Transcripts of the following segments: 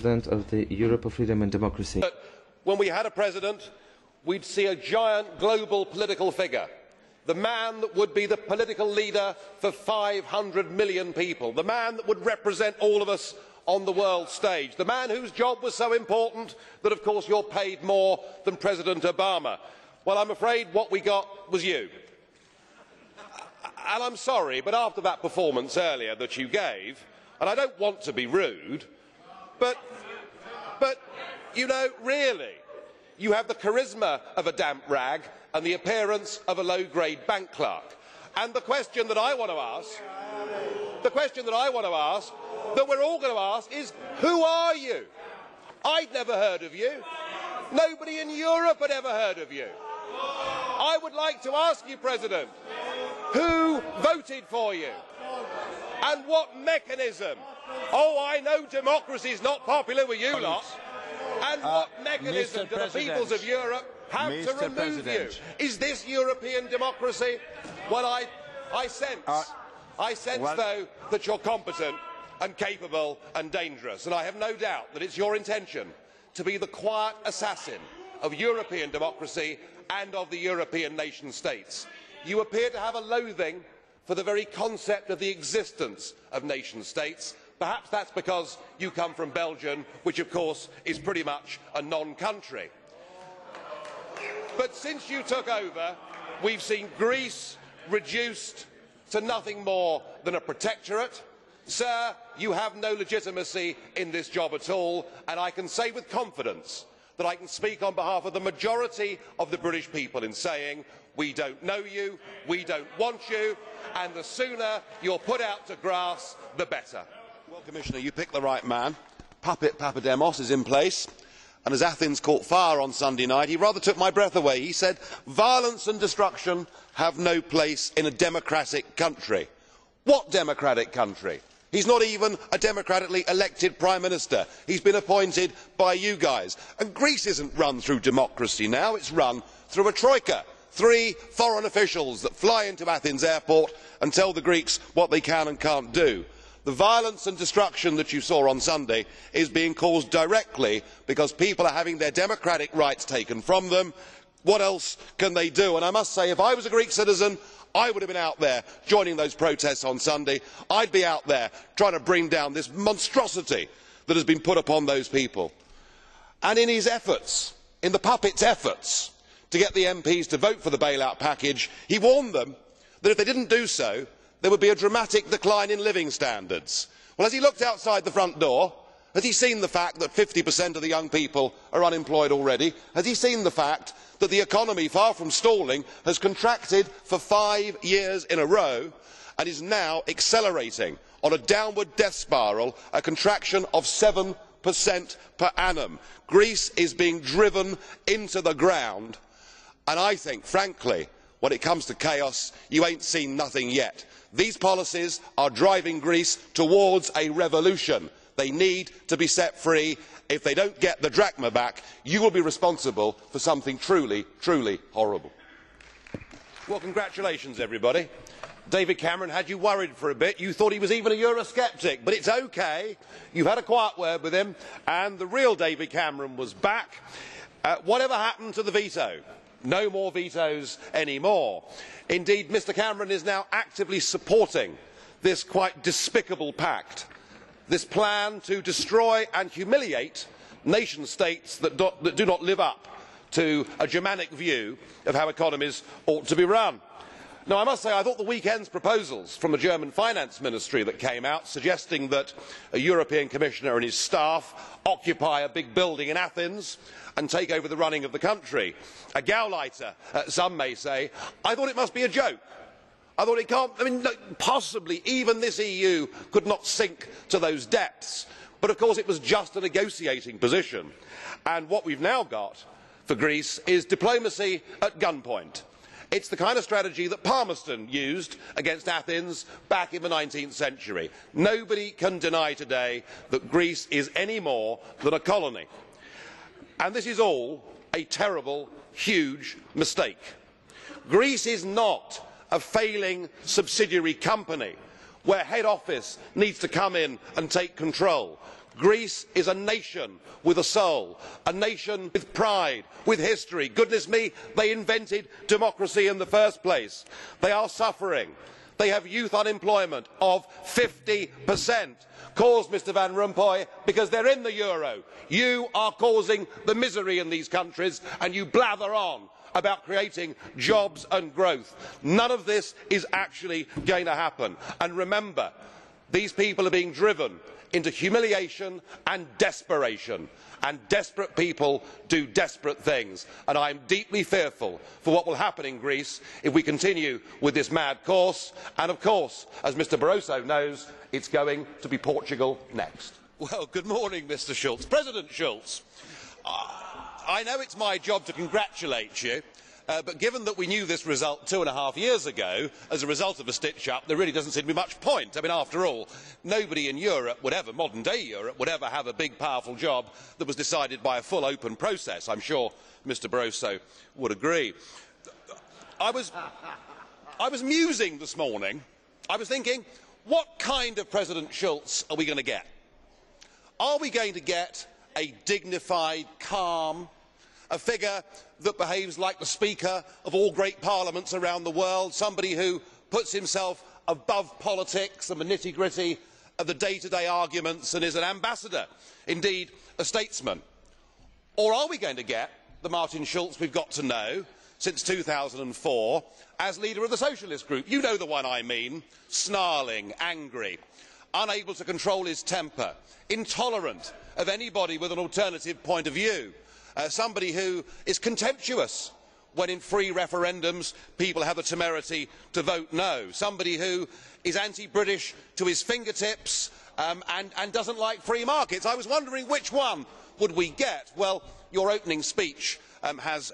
President of the Europe of Freedom and Democracy. When we had a president, we'd see a giant global political figure the man that would be the political leader for 500 million people, the man that would represent all of us on the world stage, the man whose job was so important that, of course, you're paid more than President Obama. Well, I'm afraid what we got was you. And I'm sorry, but after that performance earlier that you gave, and I don't want to be rude, but, but you know, really, you have the charisma of a damp rag and the appearance of a low-grade bank clerk. And the question that I want to ask, the question that I want to ask, that we're all going to ask is, who are you? I'd never heard of you. Nobody in Europe had ever heard of you. I would like to ask you, President, who voted for you? And what mechanism? Oh, I know democracy is not popular with you lot. And what Uh, mechanism Mr. do the peoples of Europe have to remove President. you? Is this European democracy? Well, I, I sense, Uh, I sense well- though that you're competent and capable and dangerous, and I have no doubt that it's your intention to be the quiet assassin of European democracy and of the European nation states. You appear to have a loathing for the very concept of the existence of nation states. Perhaps that's because you come from Belgium, which of course is pretty much a non-country. But since you took over, we've seen Greece reduced to nothing more than a protectorate. Sir, you have no legitimacy in this job at all, and I can say with confidence that I can speak on behalf of the majority of the British people in saying we don't know you, we don't want you, and the sooner you're put out to grass, the better. Well, Commissioner, you picked the right man. Puppet Papademos is in place. And as Athens caught fire on Sunday night, he rather took my breath away. He said, violence and destruction have no place in a democratic country. What democratic country? He's not even a democratically elected Prime Minister. He's been appointed by you guys. And Greece isn't run through democracy now, it's run through a troika. Three foreign officials that fly into Athens airport and tell the Greeks what they can and can't do. The violence and destruction that you saw on Sunday is being caused directly because people are having their democratic rights taken from them. What else can they do? And I must say, if I was a Greek citizen, I would have been out there joining those protests on Sunday. I'd be out there trying to bring down this monstrosity that has been put upon those people. And in his efforts, in the puppet's efforts to get the MPs to vote for the bailout package, he warned them that if they did not do so, there would be a dramatic decline in living standards. Well, as he looked outside the front door, has he seen the fact that 50% of the young people are unemployed already? Has he seen the fact that the economy, far from stalling, has contracted for five years in a row and is now accelerating on a downward death spiral, a contraction of 7% per annum? Greece is being driven into the ground and I think, frankly, when it comes to chaos, you ain't seen nothing yet. These policies are driving Greece towards a revolution. They need to be set free. If they don't get the drachma back, you will be responsible for something truly, truly horrible. Well, congratulations, everybody. David Cameron had you worried for a bit. You thought he was even a Eurosceptic, but it's okay. You've had a quiet word with him, and the real David Cameron was back. Uh, whatever happened to the veto? No more vetoes anymore. Indeed, Mr Cameron is now actively supporting this quite despicable pact, this plan to destroy and humiliate nation states that do, that do not live up to a Germanic view of how economies ought to be run. Now, I must say, I thought the weekend's proposals from the German finance ministry that came out, suggesting that a European commissioner and his staff occupy a big building in Athens and take over the running of the country, a Gauleiter, some may say, I thought it must be a joke. I thought it can't, I mean, no, possibly even this EU could not sink to those depths. But of course, it was just a negotiating position. And what we've now got for Greece is diplomacy at gunpoint. It's the kind of strategy that Palmerston used against Athens back in the 19th century. Nobody can deny today that Greece is any more than a colony. And this is all a terrible, huge mistake. Greece is not a failing subsidiary company where head office needs to come in and take control. Greece is a nation with a soul, a nation with pride, with history. Goodness me, they invented democracy in the first place. They are suffering. They have youth unemployment of 50%, caused, Mr Van Rompuy, because they're in the euro. You are causing the misery in these countries and you blather on about creating jobs and growth. None of this is actually going to happen. And remember, these people are being driven into humiliation and desperation and desperate people do desperate things and i am deeply fearful for what will happen in greece if we continue with this mad course and of course as mr barroso knows it is going to be portugal next. well good morning mr schulz. president schulz i know it is my job to congratulate you uh, but given that we knew this result two and a half years ago as a result of a stitch up there really does not seem to be much point. I mean, after all nobody in europe would ever modern day europe would ever have a big powerful job that was decided by a full open process. i am sure mr barroso would agree. I was, I was musing this morning i was thinking what kind of president schulz are we going to get? are we going to get a dignified calm a figure that behaves like the speaker of all great parliaments around the world somebody who puts himself above politics and the nitty gritty of the day to day arguments and is an ambassador indeed a statesman. Or are we going to get the martin schulz we have got to know since two thousand and four as leader of the socialist group? You know the one i mean snarling angry unable to control his temper intolerant of anybody with an alternative point of view somebody who is contemptuous when in free referendums people have the temerity to vote no somebody who is anti british to his fingertips um, and, does not like free markets. i was wondering which one would we get? well your opening speech um, has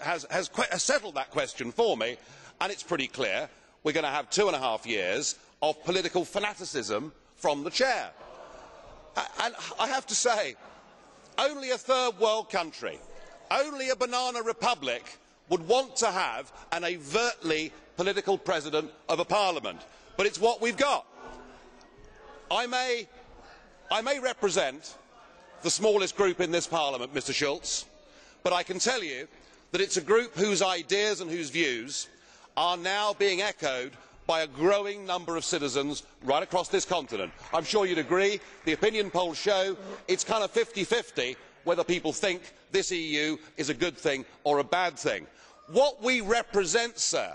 settled that question for me and it is pretty clear we are going to have two and a half years of political fanaticism from the chair. And i have to say only a third world country only a banana republic would want to have an overtly political president of a parliament but it is what we have got. I may, represent the smallest group in this parliament mr schulz but i can tell you that it is a group whose ideas and whose views are now being echoed by a growing number of citizens right across this continent. i am sure you would agree the opinion polls show it is kind of fifty fifty whether people think this eu is a good thing or a bad thing. what we represent sir,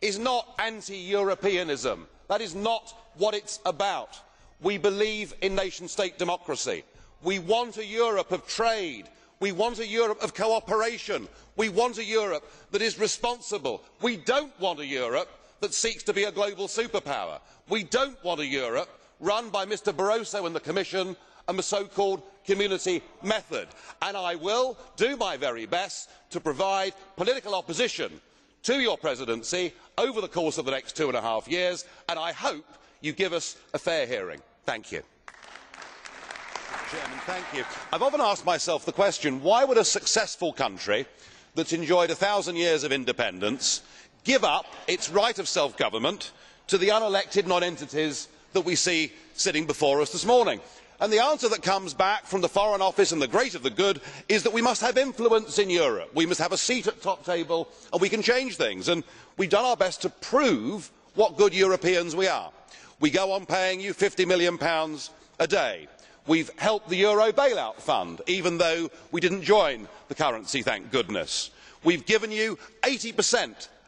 is not anti europeanism that is not what it is about. we believe in nation state democracy. we want a europe of trade we want a europe of cooperation we want a europe that is responsible. we do not want a europe that seeks to be a global superpower. we do not want a europe run by mr barroso and the commission and the so called community method and i will do my very best to provide political opposition to your presidency over the course of the next two and a half years and i hope you give us a fair hearing. thank you. Chairman, thank you. I have often asked myself the question why would a successful country that has enjoyed a thousand years of independence give up its right of self government to the unelected nonentities that we see sitting before us this morning? And the answer that comes back from the foreign office and the great of the good is that we must have influence in europe we must have a seat at the top table and we can change things and we have done our best to prove what good europeans we are. we go on paying you eur fifty million a day. we have helped the euro bail out fund even though we did not join the currency thank goodness. we have given you eighty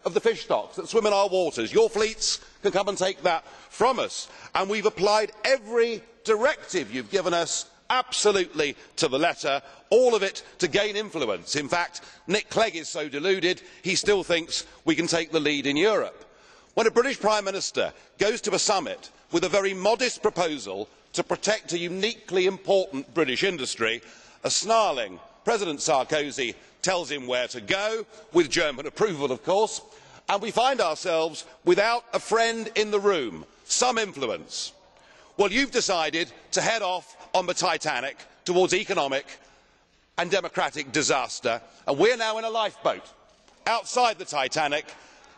of the fish stocks that swim in our waters. your fleets can come and take that from us and we have applied every directive you have given us absolutely to the letter all of it to gain influence. in fact nick clegg is so deluded he still thinks we can take the lead in europe. when a british prime minister goes to a summit with a very modest proposal to protect a uniquely important british industry a snarling president sarkozy tells him where to go with german approval of course and we find ourselves without a friend in the room some influence well you have decided to head off on the titanic towards economic and democratic disaster and we are now in a lifeboat outside the titanic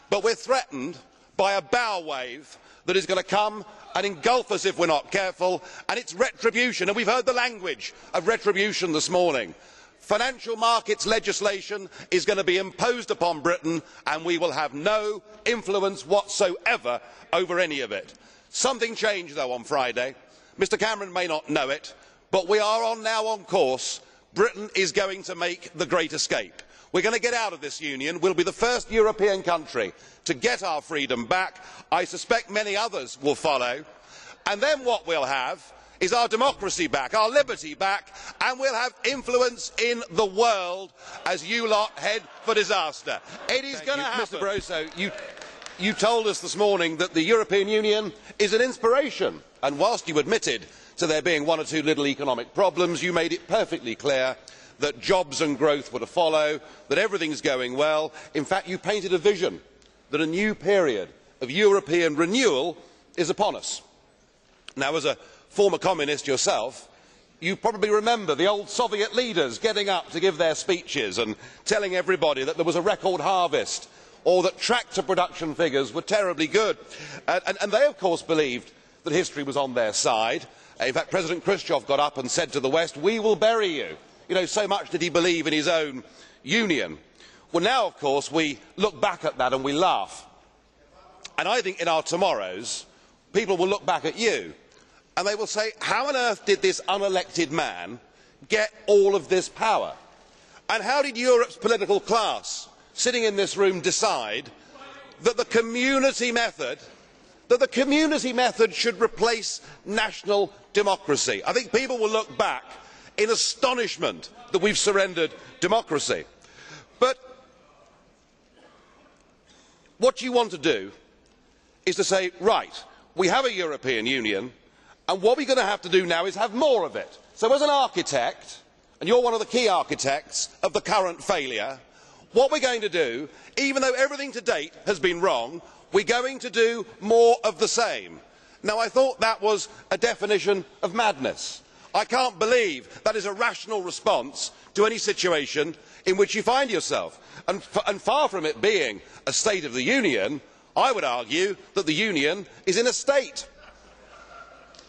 but we are threatened by a bow wave that is going to come and engulf us if we are not careful and it is retribution and we have heard the language of retribution this morning. Financial markets legislation is going to be imposed upon britain and we will have no influence whatsoever over any of it. something changed though on friday. mr cameron may not know it but we are now on course. britain is going to make the great escape. we are going to get out of this union. we will be the first european country to get our freedom back. I suspect many others will follow. And then what we will have is our democracy back, our liberty back, and we will have influence in the world as you lot head for disaster. It is going to happen. Mr Barroso, you, you told us this morning that the European Union is an inspiration. And whilst you admitted to there being one or two little economic problems, you made it perfectly clear that jobs and growth were to follow, that everything is going well. In fact, you painted a vision that a new period of European renewal is upon us. Now, as a former communist yourself, you probably remember the old Soviet leaders getting up to give their speeches and telling everybody that there was a record harvest or that tractor production figures were terribly good. And, they, of course, believed that history was on their side. In fact, President Khrushchev got up and said to the West, We will bury you. You know, so much did he believe in his own union. Well, now, of course, we look back at that and we laugh. And I think in our tomorrows, people will look back at you and they will say, How on earth did this unelected man get all of this power? And how did Europe's political class, sitting in this room, decide that the community method should replace national democracy. I think people will look back in astonishment that we have surrendered democracy. But what you want to do is to say right we have a european union what we are going to have to do now is have more of it. so as an architect and you are one of the key architects of the current failure what we are going to do even though everything to date has been wrong we are going to do more of the same. Now, i thought that was a definition of madness. i cannot believe that is a rational response to any situation in which you find yourself and, far from it being a state of the union i would argue that the union is in a state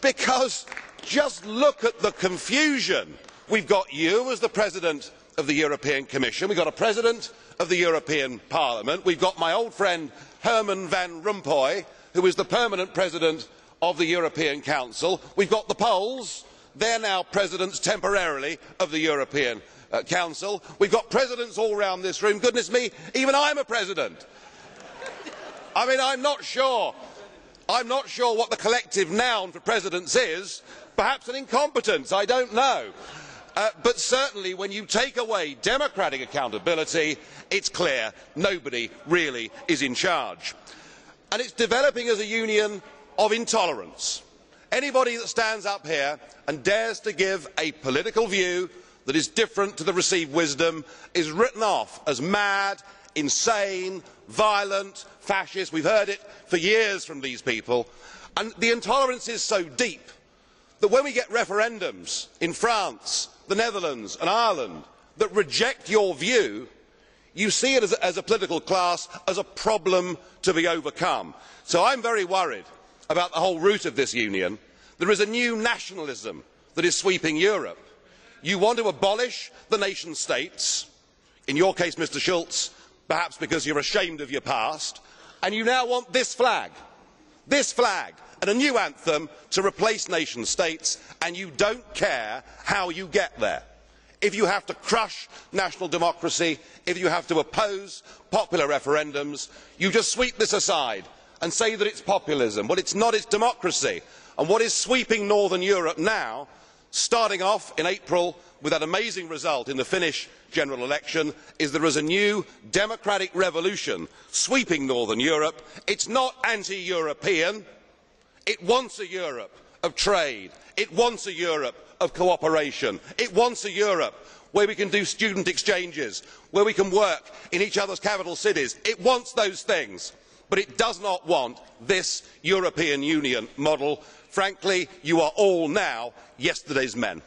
because just look at the confusion. We have got you as the president of the european commission. We have got a president of the european parliament. We have got my old friend herman van rompuy who is the permanent president of the european council. We have got the poles. They are now presidents temporarily of the european uh, council. We have got presidents all round this room. Goodness me even i am a president. i mean i am not sure i am not sure what the collective noun for presidents is. Perhaps an incompetence. I do not know. Uh, but certainly when you take away democratic accountability it is clear nobody really is in charge. And it is developing as a union of intolerance. anybody that stands up here and dares to give a political view that is different to the received wisdom is written off as mad insane violent fascist. we have heard it for years from these people and the intolerance is so deep that when we get referendums in france the netherlands and ireland that reject your view you see it as a political class as a problem to be overcome. so i am very worried about the whole root of this union. there is a new nationalism that is sweeping europe you want to abolish the nation states in your case mr schulz perhaps because you are ashamed of your past and you now want this flag this flag and a new anthem to replace nation states and you do not care how you get there. if you have to crush national democracy if you have to oppose popular referendums you just sweep this aside and say that it is populism. well it is not it is democracy and what is sweeping northern europe now starting off in april with that amazing result in the finnish general election is there is a new democratic revolution sweeping northern europe. it is not anti european it wants a europe of trade it wants a europe of cooperation it wants a europe where we can do student exchanges where we can work in each other's capital cities. it wants those things but it does not want this european union model frankly you are all now yesterday's men.